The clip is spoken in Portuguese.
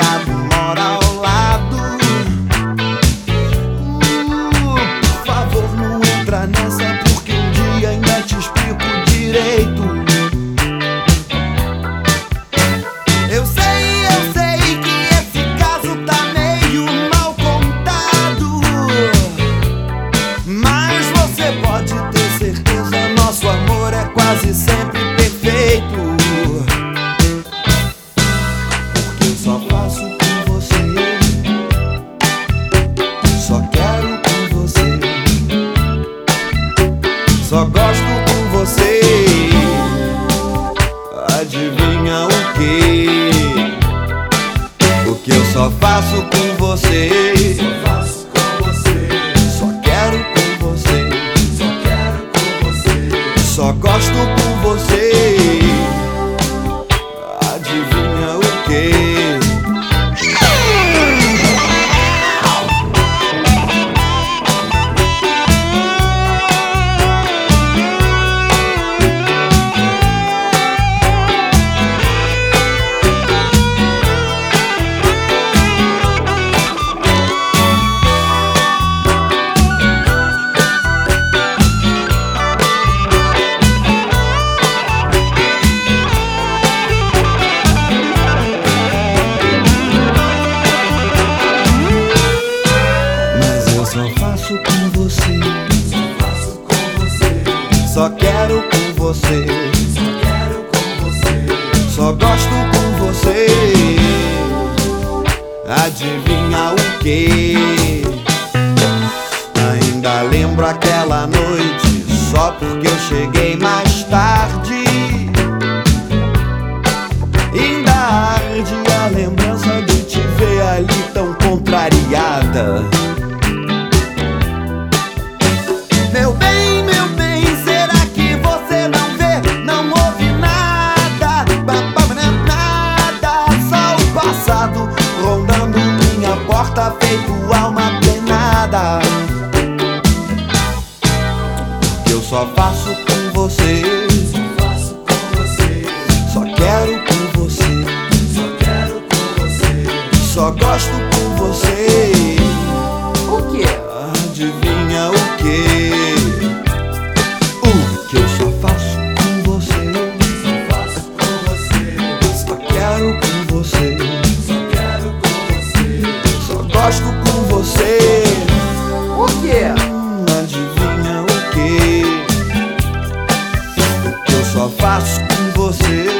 cabo. só faço Só quero com você. Só quero com você. Só gosto com você. Adivinha o que? Ainda lembro aquela noite. Só porque eu cheguei mais tarde. morta feito alma penada Eu só faço com você Só quero com você Só gosto com você O que? Adivinha o que? só faço com você.